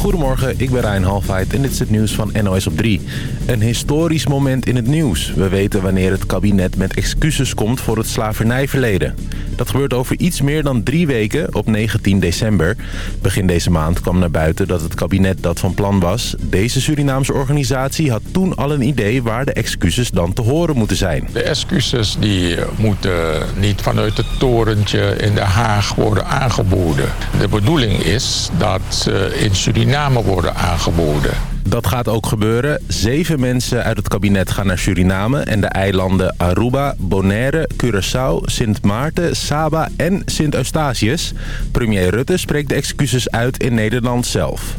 Goedemorgen, ik ben Rijn Halfheid en dit is het nieuws van NOS op 3. Een historisch moment in het nieuws. We weten wanneer het kabinet met excuses komt voor het slavernijverleden. Dat gebeurt over iets meer dan drie weken op 19 december. Begin deze maand kwam naar buiten dat het kabinet dat van plan was. Deze Surinaamse organisatie had toen al een idee waar de excuses dan te horen moeten zijn. De excuses die moeten niet vanuit het torentje in Den Haag worden aangeboden. De bedoeling is dat ze in Suriname worden aangeboden. Dat gaat ook gebeuren. Zeven mensen uit het kabinet gaan naar Suriname en de eilanden Aruba, Bonaire, Curaçao, Sint Maarten, Saba en Sint Eustatius. Premier Rutte spreekt de excuses uit in Nederland zelf.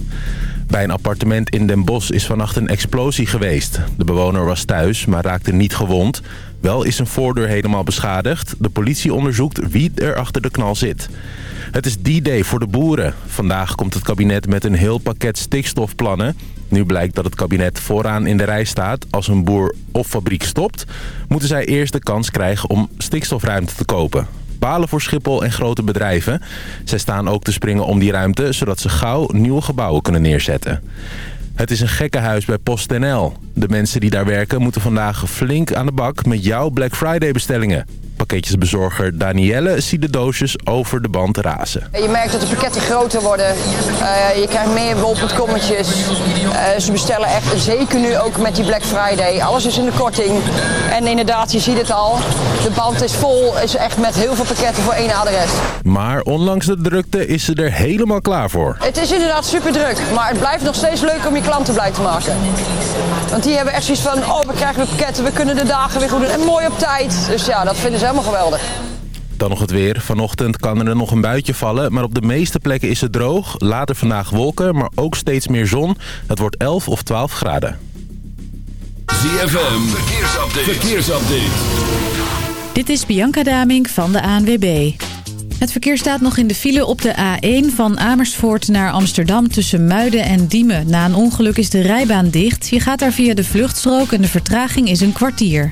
Bij een appartement in Den Bosch is vannacht een explosie geweest. De bewoner was thuis, maar raakte niet gewond. Wel is een voordeur helemaal beschadigd. De politie onderzoekt wie er achter de knal zit. Het is die day voor de boeren. Vandaag komt het kabinet met een heel pakket stikstofplannen. Nu blijkt dat het kabinet vooraan in de rij staat. Als een boer of fabriek stopt, moeten zij eerst de kans krijgen om stikstofruimte te kopen. Balen voor Schiphol en grote bedrijven. Zij staan ook te springen om die ruimte, zodat ze gauw nieuwe gebouwen kunnen neerzetten. Het is een gekkenhuis bij PostNL. De mensen die daar werken moeten vandaag flink aan de bak met jouw Black Friday bestellingen. Pakketjesbezorger Danielle ziet de doosjes over de band razen. Je merkt dat de pakketten groter worden. Uh, je krijgt meer bol.commetjes. Uh, ze bestellen echt, zeker nu ook met die Black Friday. Alles is in de korting. En inderdaad, je ziet het al. De band is vol, is echt met heel veel pakketten voor één adres. Maar ondanks de drukte is ze er helemaal klaar voor. Het is inderdaad super druk, maar het blijft nog steeds leuk om je klanten blij te maken. Want die hebben echt zoiets van, oh we krijgen de pakketten, we kunnen de dagen weer goed doen. En mooi op tijd. Dus ja, dat vinden ze helemaal geweldig. Dan nog het weer. Vanochtend kan er nog een buitje vallen, maar op de meeste plekken is het droog. Later vandaag wolken, maar ook steeds meer zon. Het wordt 11 of 12 graden. ZFM, verkeersupdate. verkeersupdate. Dit is Bianca Daming van de ANWB. Het verkeer staat nog in de file op de A1 van Amersfoort naar Amsterdam tussen Muiden en Diemen. Na een ongeluk is de rijbaan dicht. Je gaat daar via de vluchtstrook en de vertraging is een kwartier.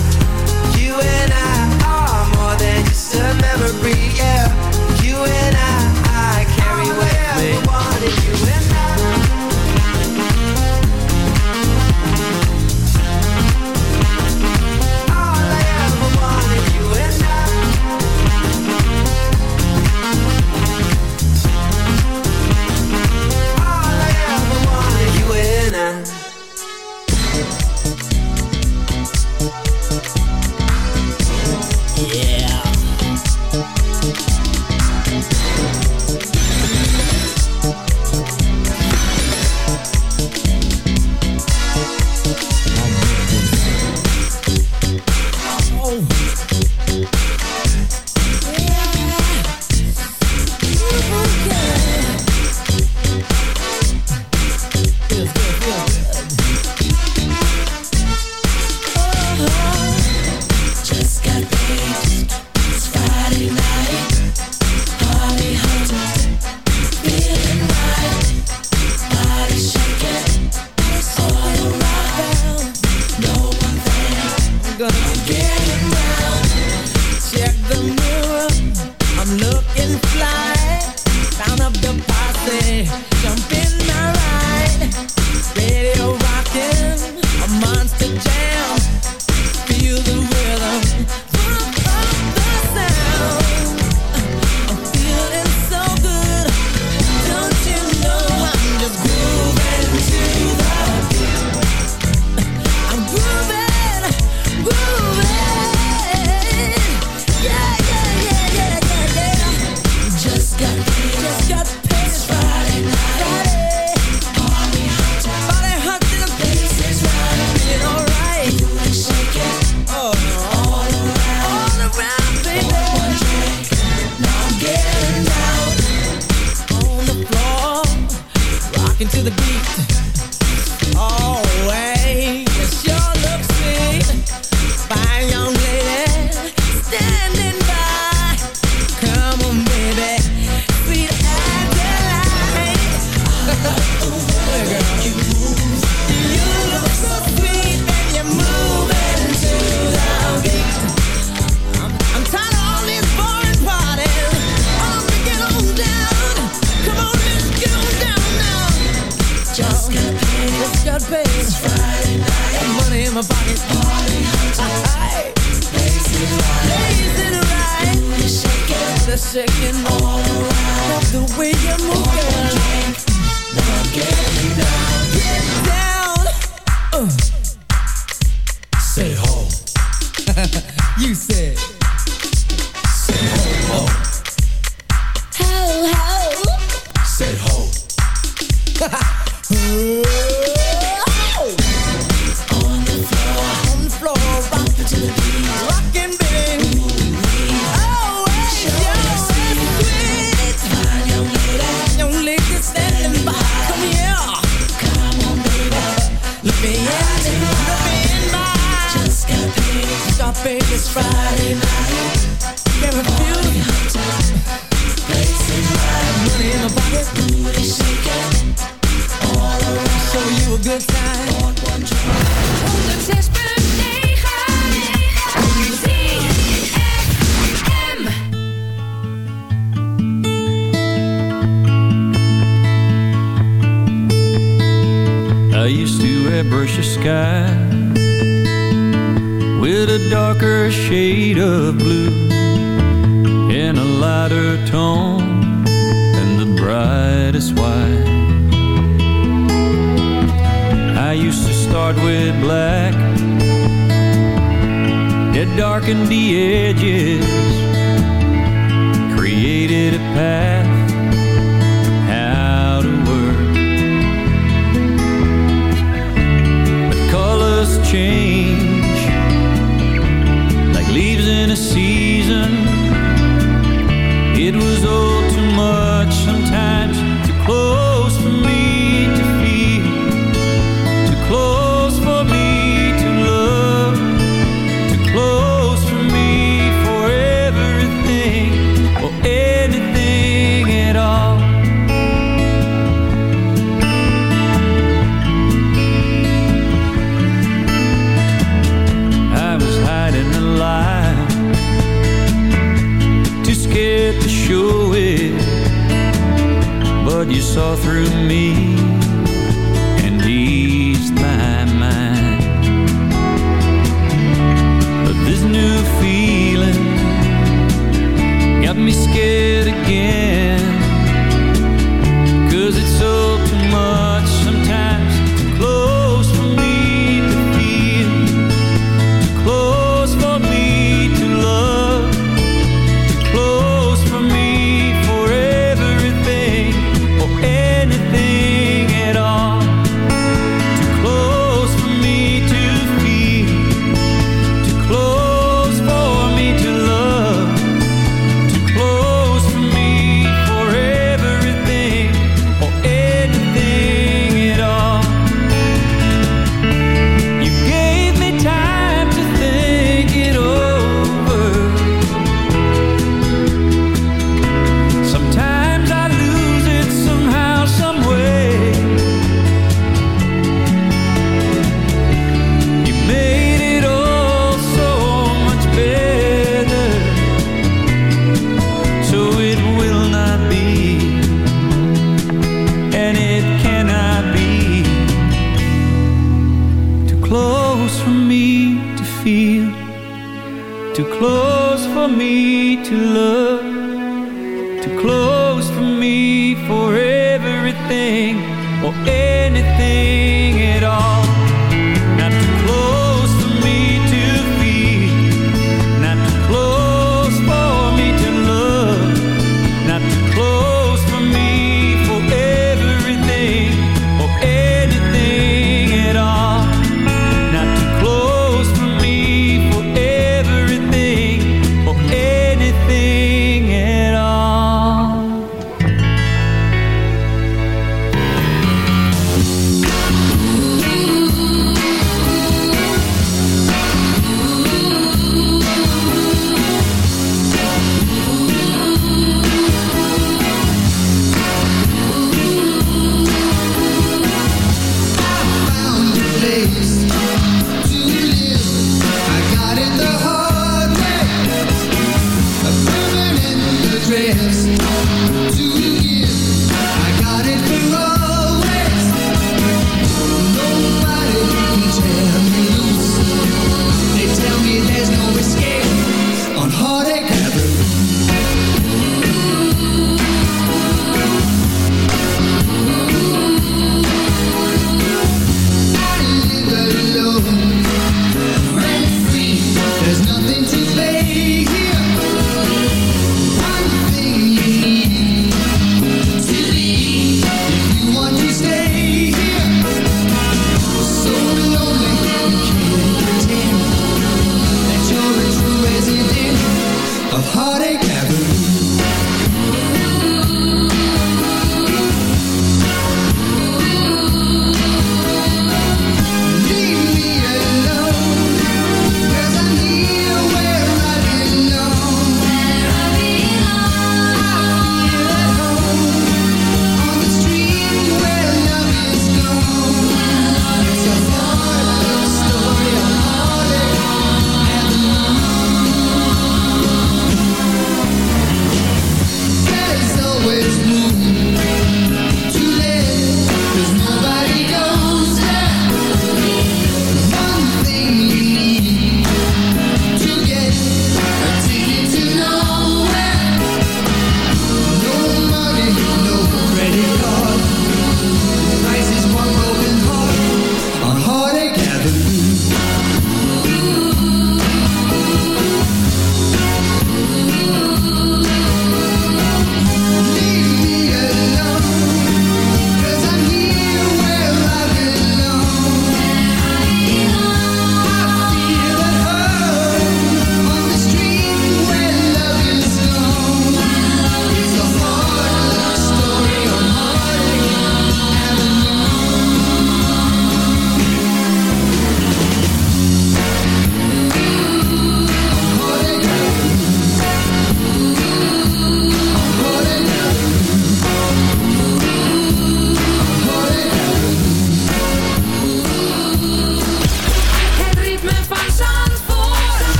past.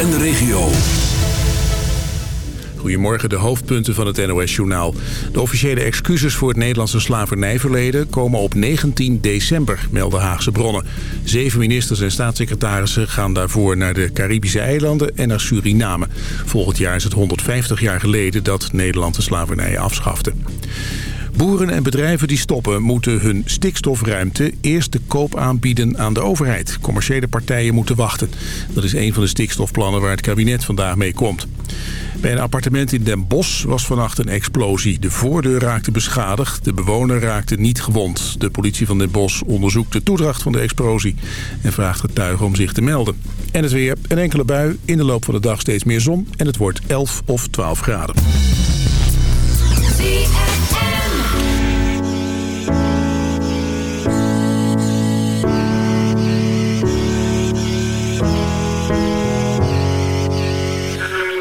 En de regio. Goedemorgen, de hoofdpunten van het NOS-journaal. De officiële excuses voor het Nederlandse slavernijverleden komen op 19 december, melden Haagse bronnen. Zeven ministers en staatssecretarissen gaan daarvoor naar de Caribische eilanden en naar Suriname. Volgend jaar is het 150 jaar geleden dat Nederland de slavernij afschafte. Boeren en bedrijven die stoppen moeten hun stikstofruimte eerst de koop aanbieden aan de overheid. Commerciële partijen moeten wachten. Dat is een van de stikstofplannen waar het kabinet vandaag mee komt. Bij een appartement in Den Bosch was vannacht een explosie. De voordeur raakte beschadigd, de bewoner raakte niet gewond. De politie van Den Bosch onderzoekt de toedracht van de explosie... en vraagt getuigen om zich te melden. En het weer, een enkele bui, in de loop van de dag steeds meer zon... en het wordt 11 of 12 graden.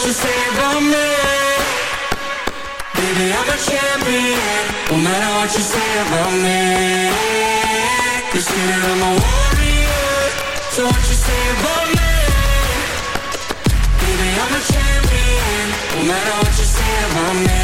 what you say about me? Baby, I'm a champion, no matter what you say about me. They say that I'm a warrior, so what you say about me? Baby, I'm a champion, no matter what you say about me.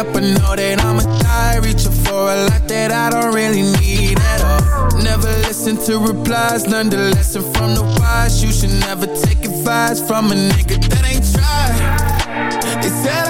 up, but know that I'ma die Reaching for a lot that I don't really need at all. Never listen to replies, learn the lesson from the wise. You should never take advice from a nigga that ain't tried. It's that.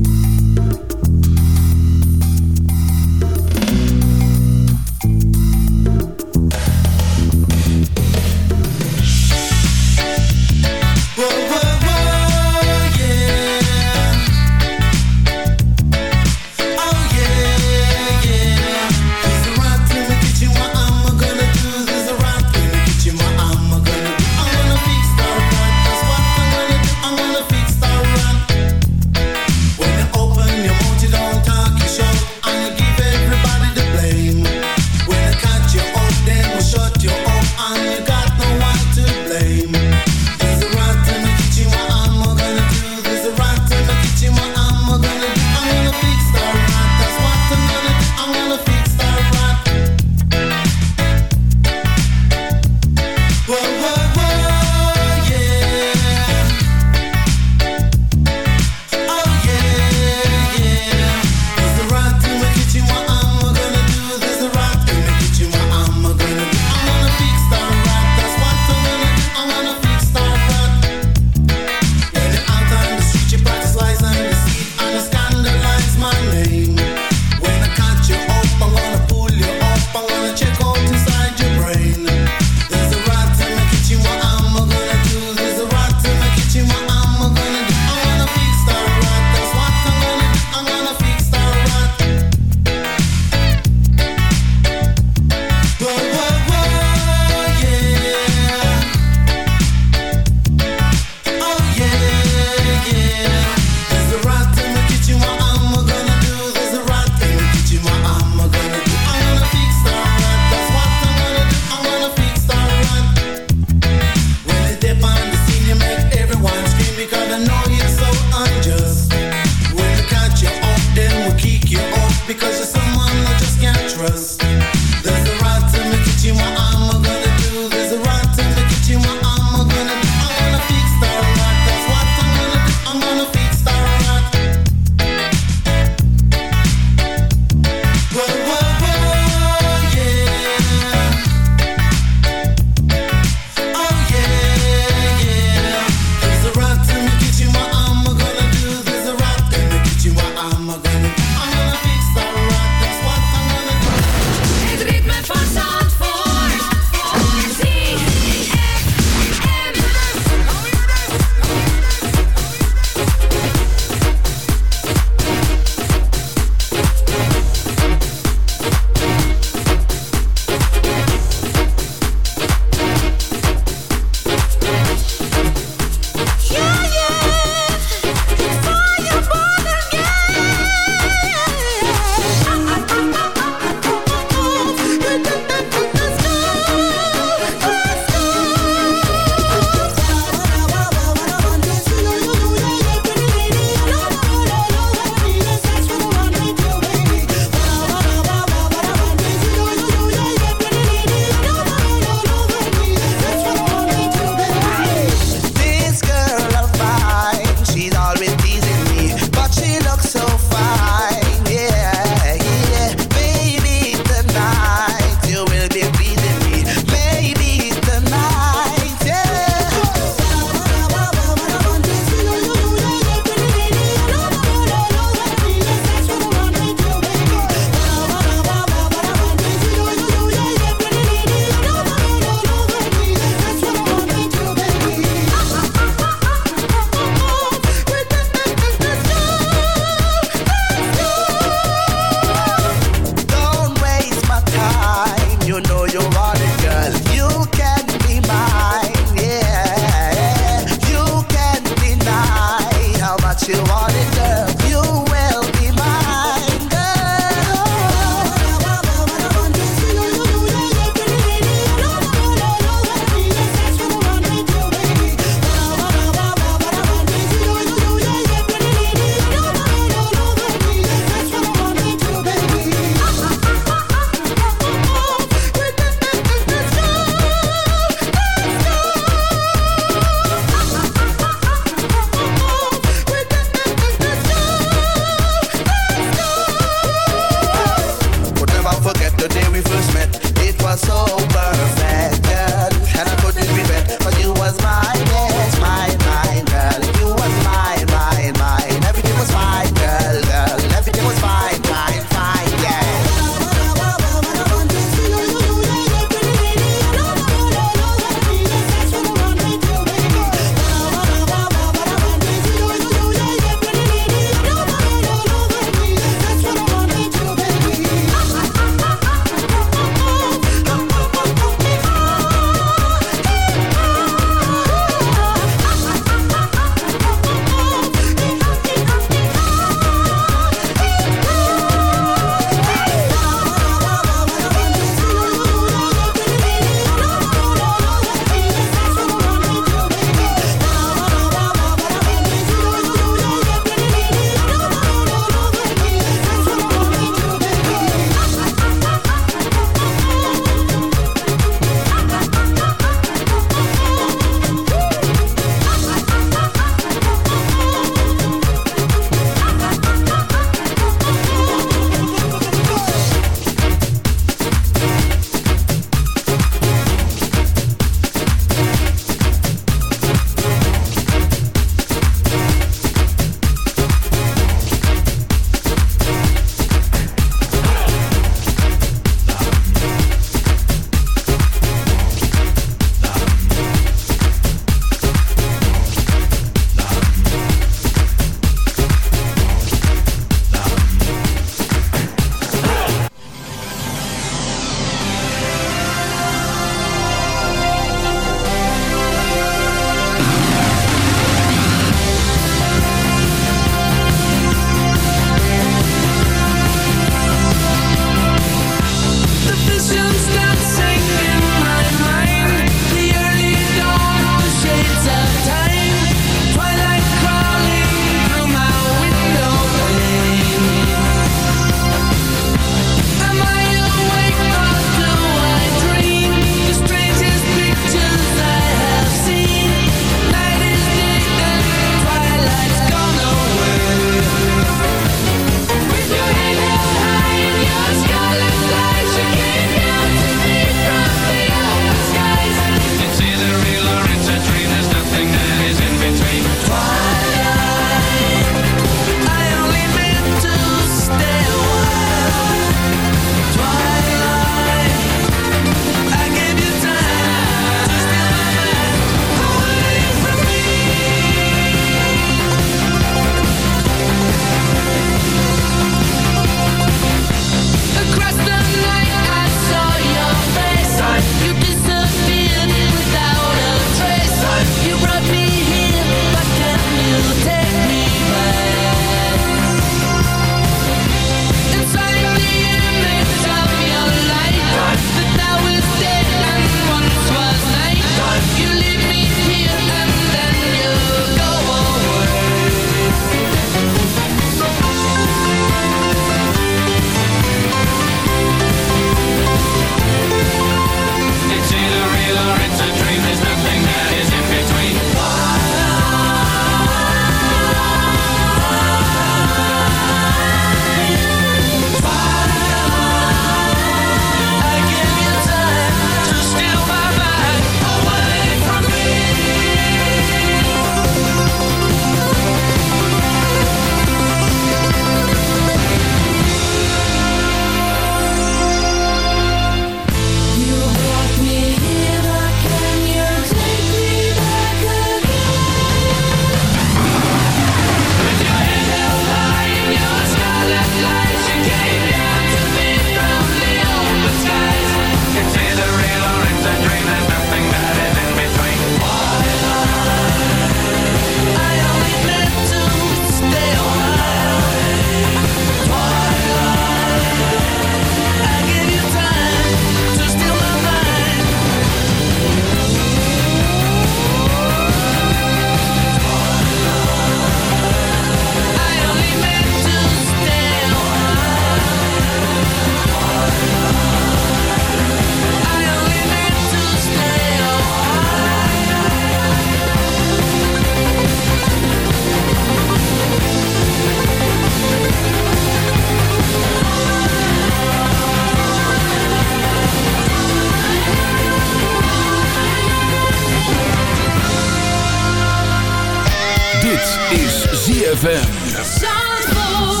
Zandvoort.